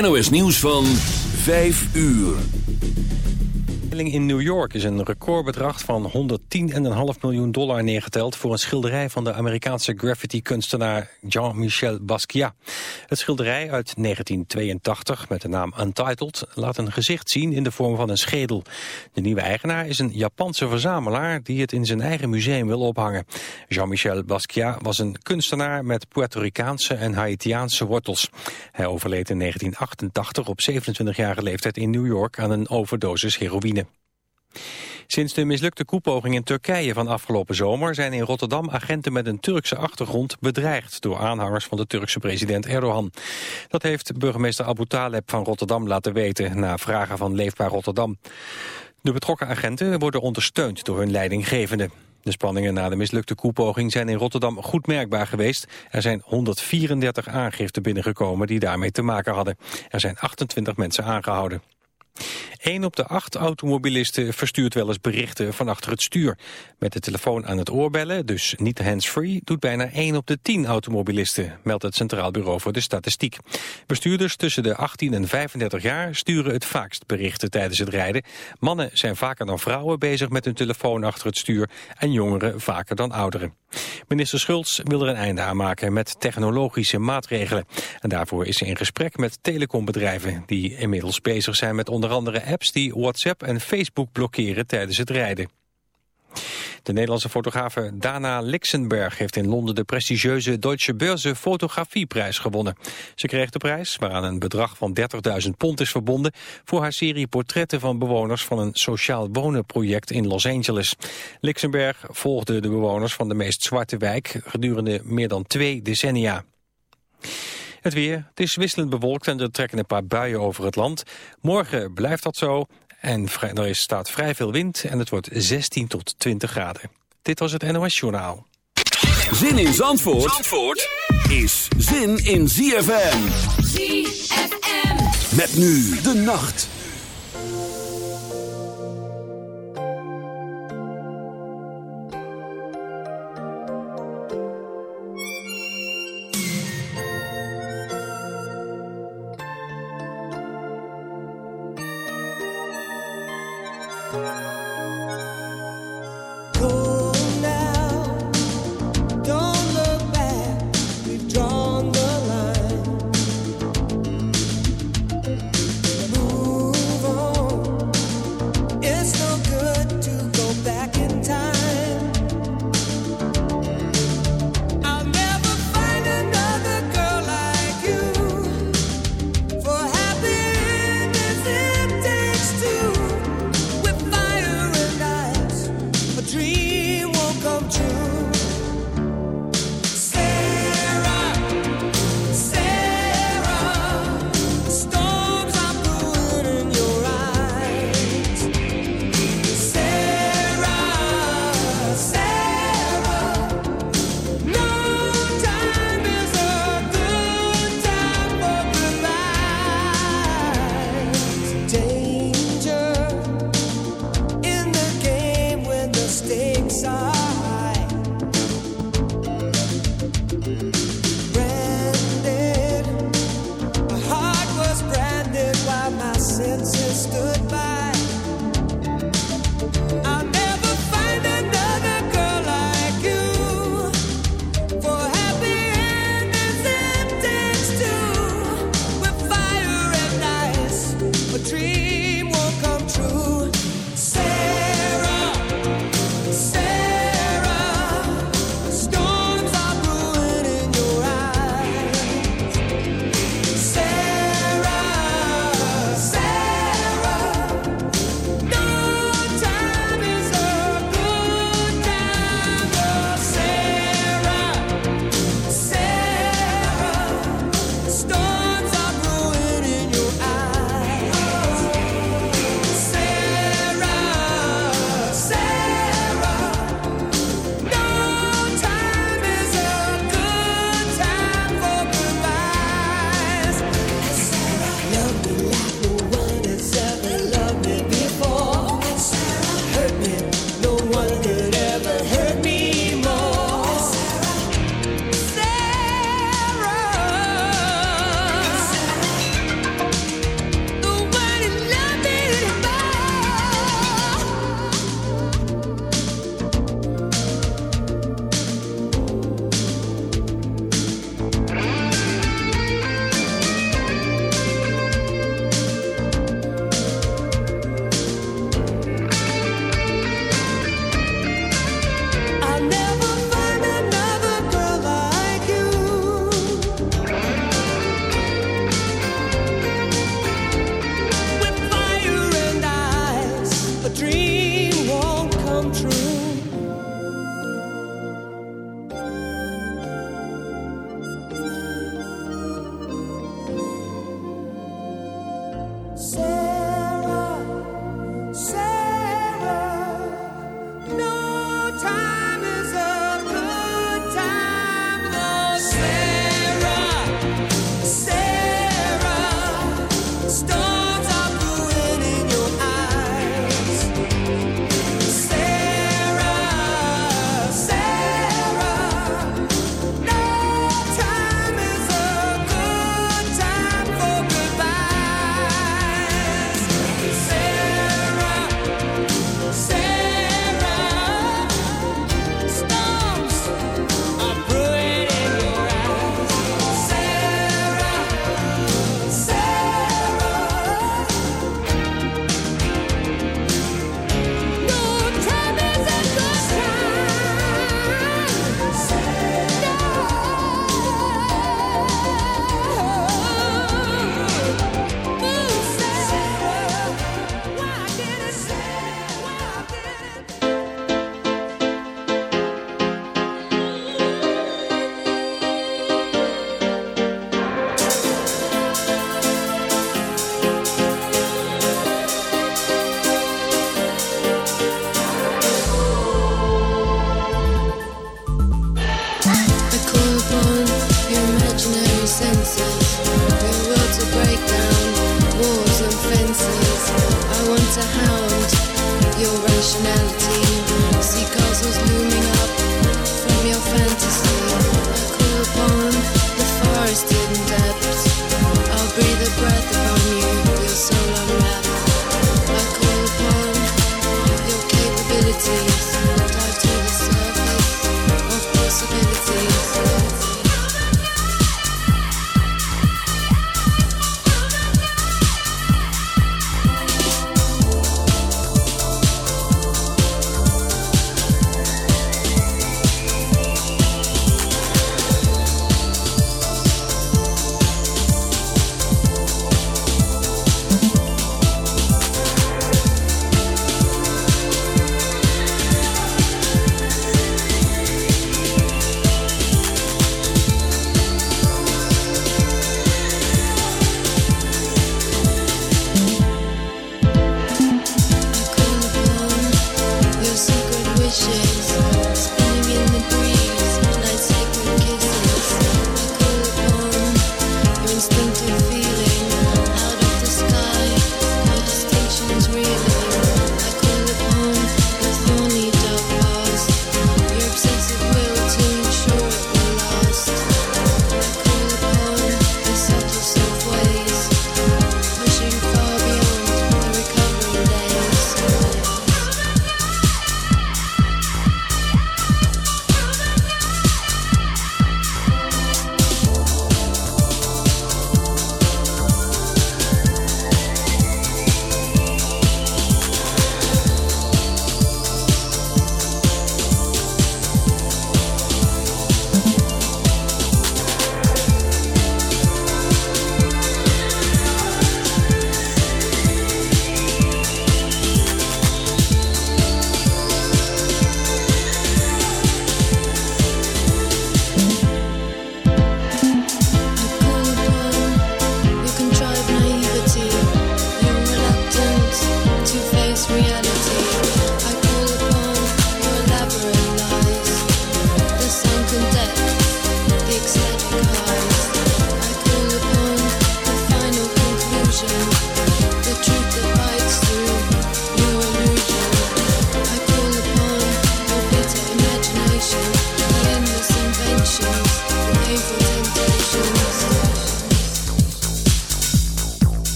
NOS nieuws van 5 uur in New York is een recordbedrag van 110,5 miljoen dollar neergeteld... voor een schilderij van de Amerikaanse graffiti-kunstenaar Jean-Michel Basquiat. Het schilderij uit 1982 met de naam Untitled laat een gezicht zien in de vorm van een schedel. De nieuwe eigenaar is een Japanse verzamelaar die het in zijn eigen museum wil ophangen. Jean-Michel Basquiat was een kunstenaar met Puerto Ricaanse en Haitiaanse wortels. Hij overleed in 1988 op 27-jarige leeftijd in New York aan een overdosis heroïne. Sinds de mislukte koepoging in Turkije van afgelopen zomer... zijn in Rotterdam agenten met een Turkse achtergrond bedreigd... door aanhangers van de Turkse president Erdogan. Dat heeft burgemeester Abu Taleb van Rotterdam laten weten... na vragen van Leefbaar Rotterdam. De betrokken agenten worden ondersteund door hun leidinggevende. De spanningen na de mislukte koepoging zijn in Rotterdam goed merkbaar geweest. Er zijn 134 aangiften binnengekomen die daarmee te maken hadden. Er zijn 28 mensen aangehouden. Een op de acht automobilisten verstuurt wel eens berichten van achter het stuur. Met de telefoon aan het oorbellen, dus niet hands-free, doet bijna 1 op de 10 automobilisten, meldt het Centraal Bureau voor de Statistiek. Bestuurders tussen de 18 en 35 jaar sturen het vaakst berichten tijdens het rijden. Mannen zijn vaker dan vrouwen bezig met hun telefoon achter het stuur en jongeren vaker dan ouderen. Minister Schultz wil er een einde aan maken met technologische maatregelen. En daarvoor is ze in gesprek met telecombedrijven die inmiddels bezig zijn met onder andere apps die WhatsApp en Facebook blokkeren tijdens het rijden. De Nederlandse fotografe Dana Lixenberg heeft in Londen de prestigieuze Deutsche Börse Fotografieprijs gewonnen. Ze kreeg de prijs, waaraan een bedrag van 30.000 pond is verbonden, voor haar serie portretten van bewoners van een sociaal wonenproject in Los Angeles. Lixenberg volgde de bewoners van de meest zwarte wijk gedurende meer dan twee decennia. Het weer, het is wisselend bewolkt en er trekken een paar buien over het land. Morgen blijft dat zo en er staat vrij veel wind en het wordt 16 tot 20 graden. Dit was het NOS Journaal. Zin in Zandvoort, Zandvoort is zin in ZFM. ZFM. Met nu de nacht. understood.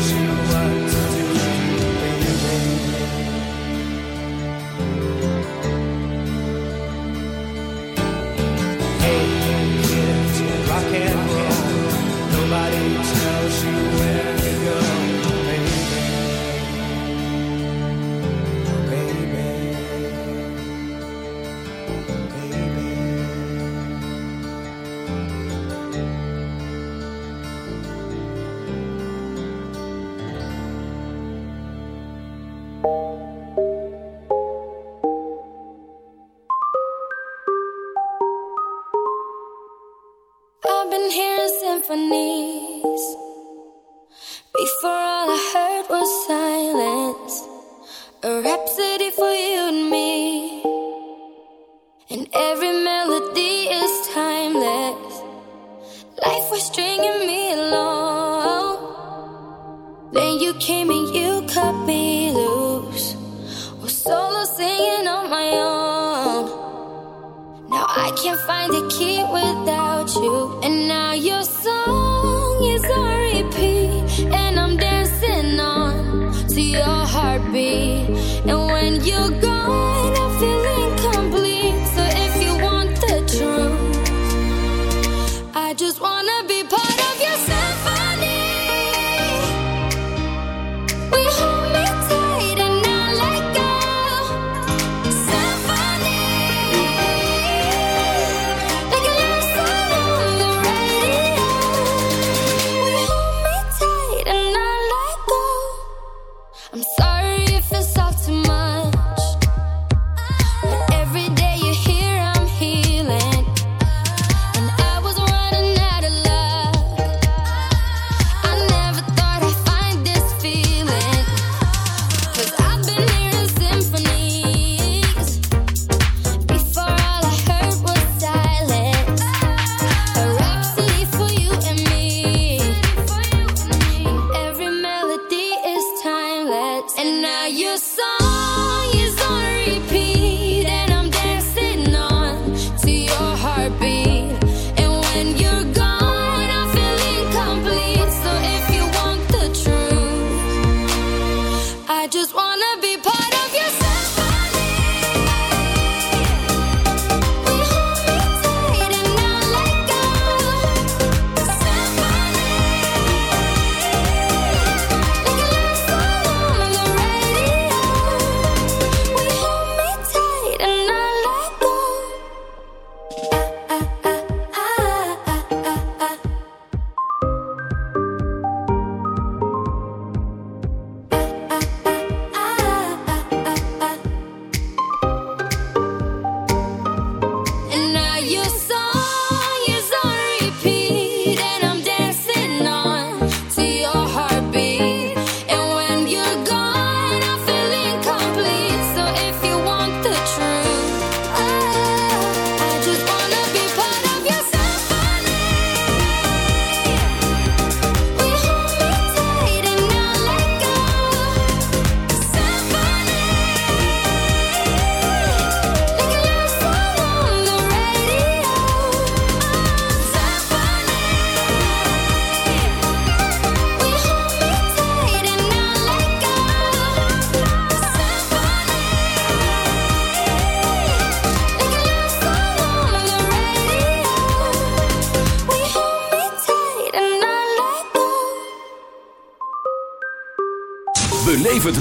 是晚。Het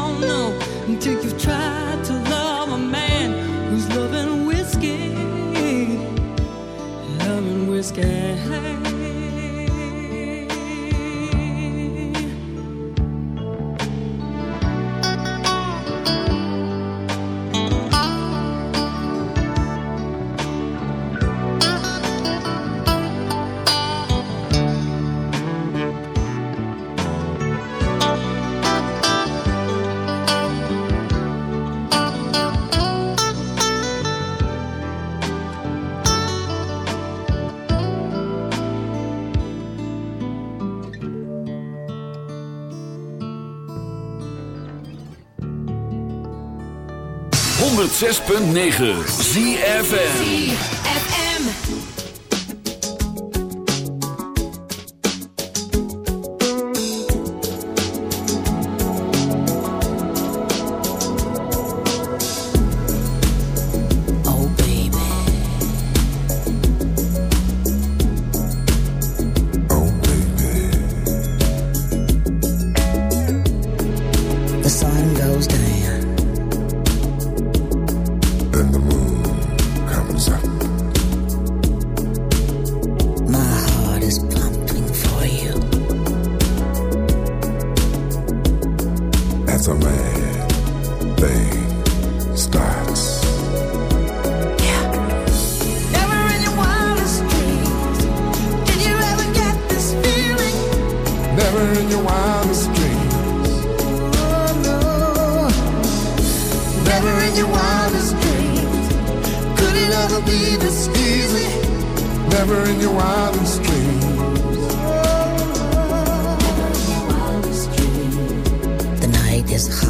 don't know until you've tried to love a man who's loving whiskey, loving whiskey. 106.9 ZFN never in your wildest dreams. The night is high.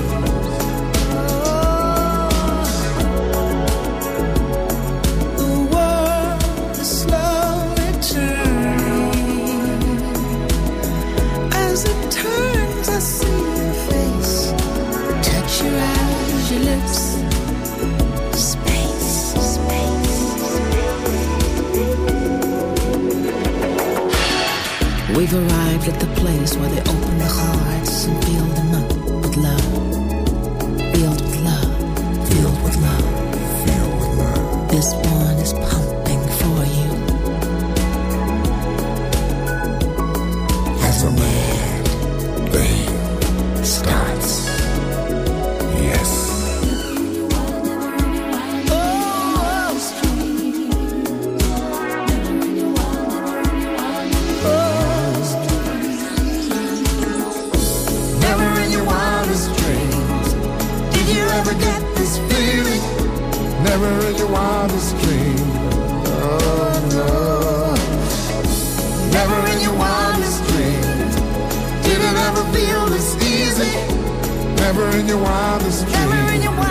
for the open the heart. got this feeling, never in your wildest dream. Oh no, never in your wildest dream. Did it ever feel this easy? Never in your wildest dream.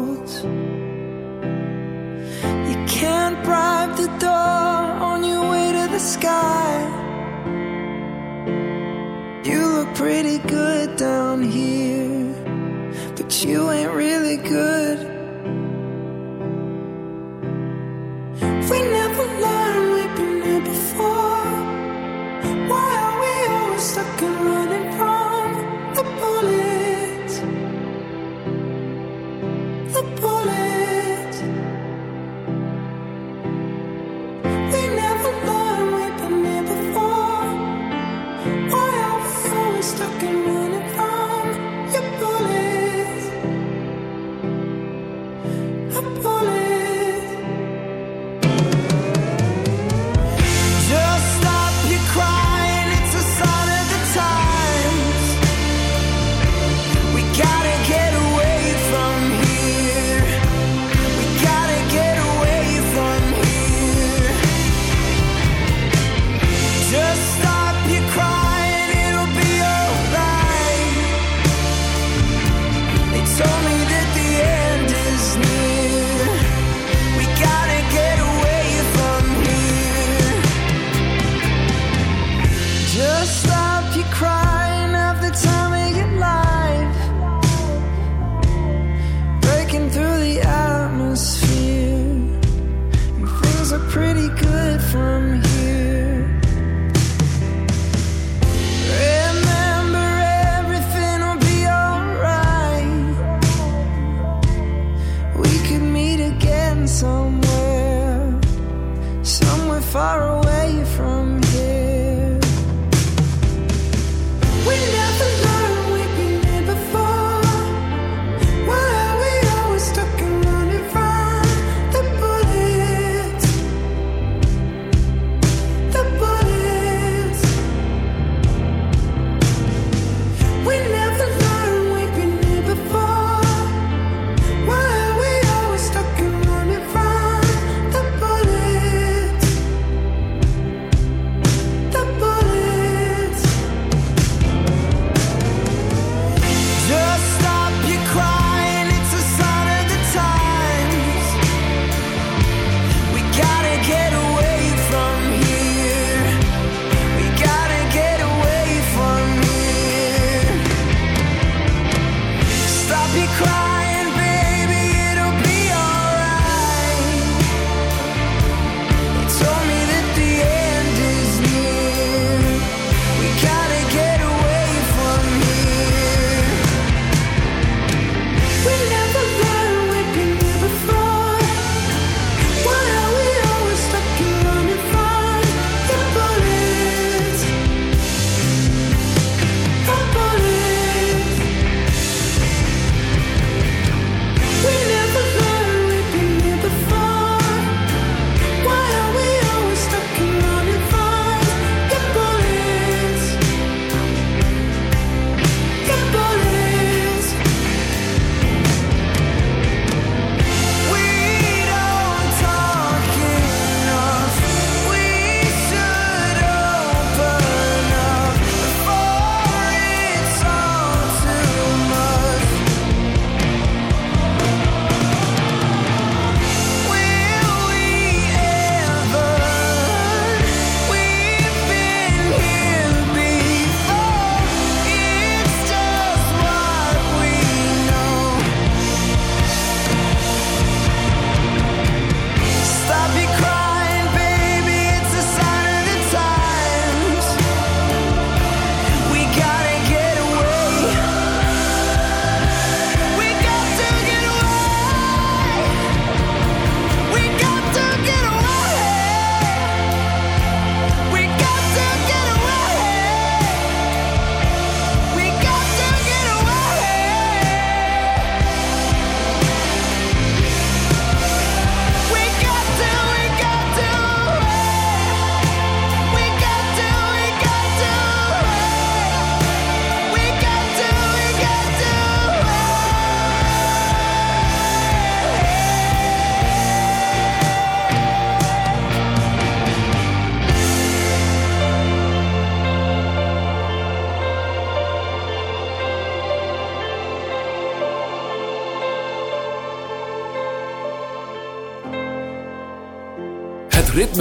the point.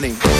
money.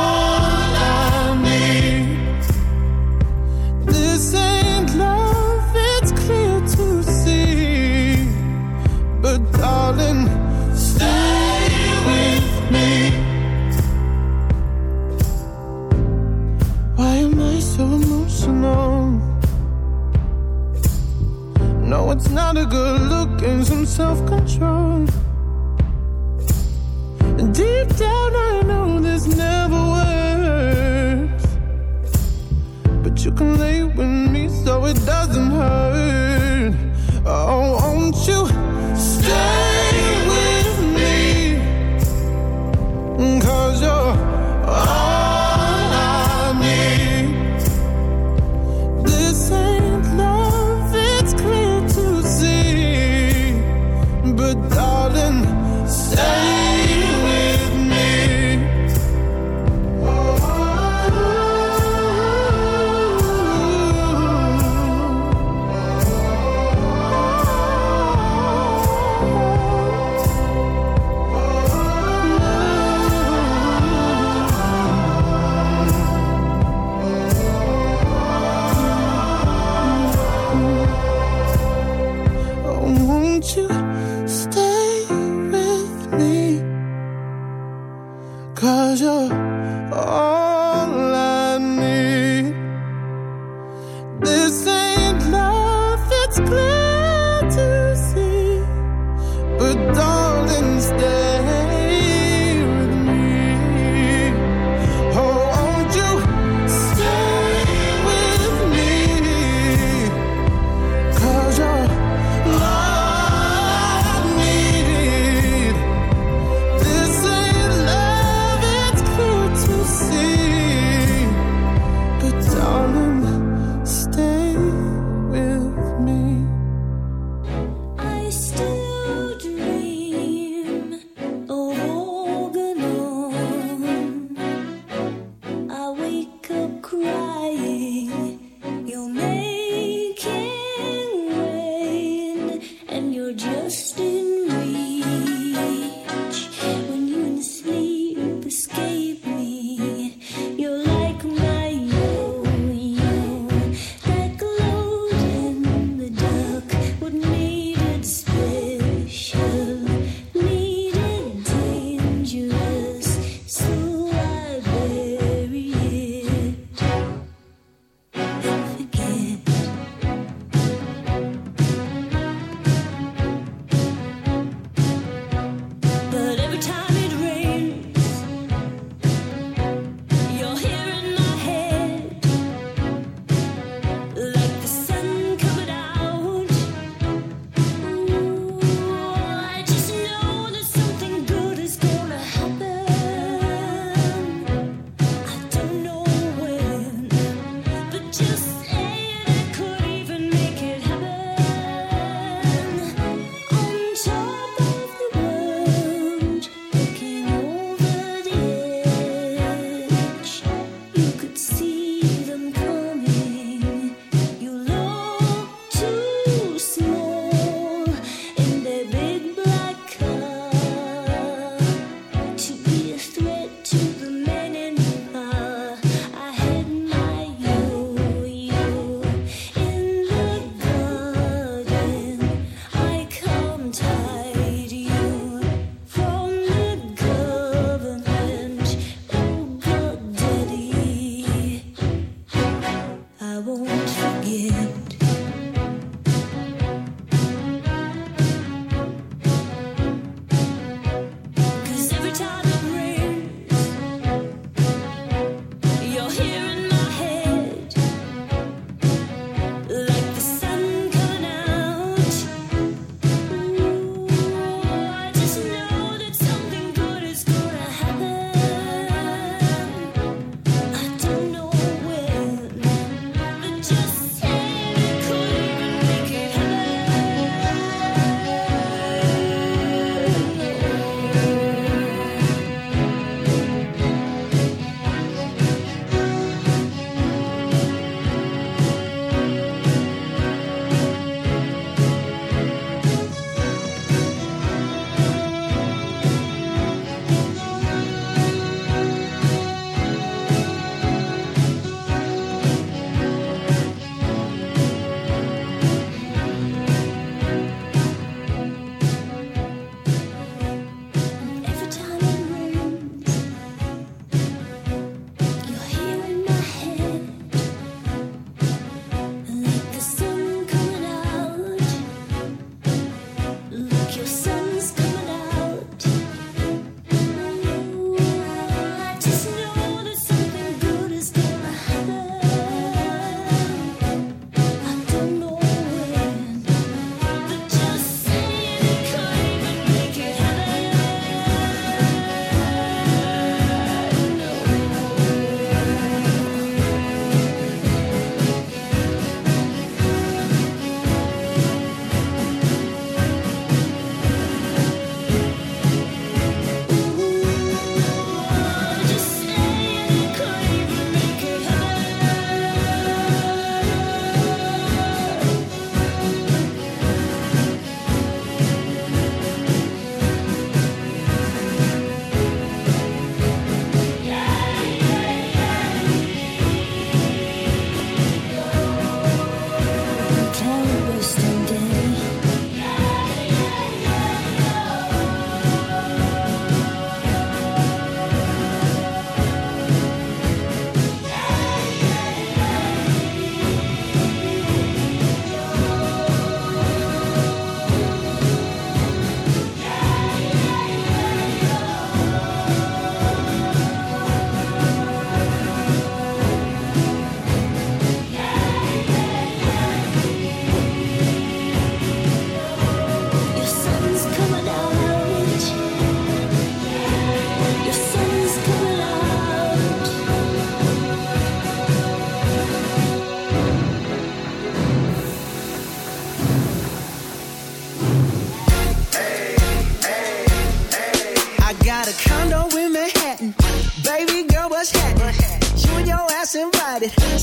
self-control.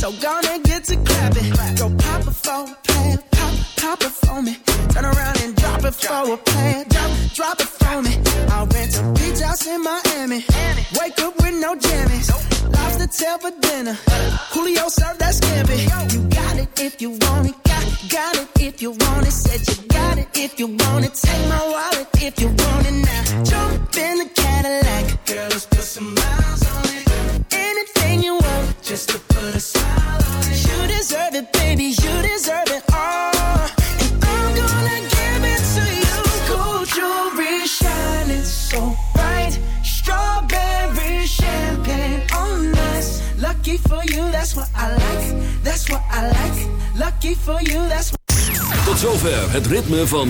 So gonna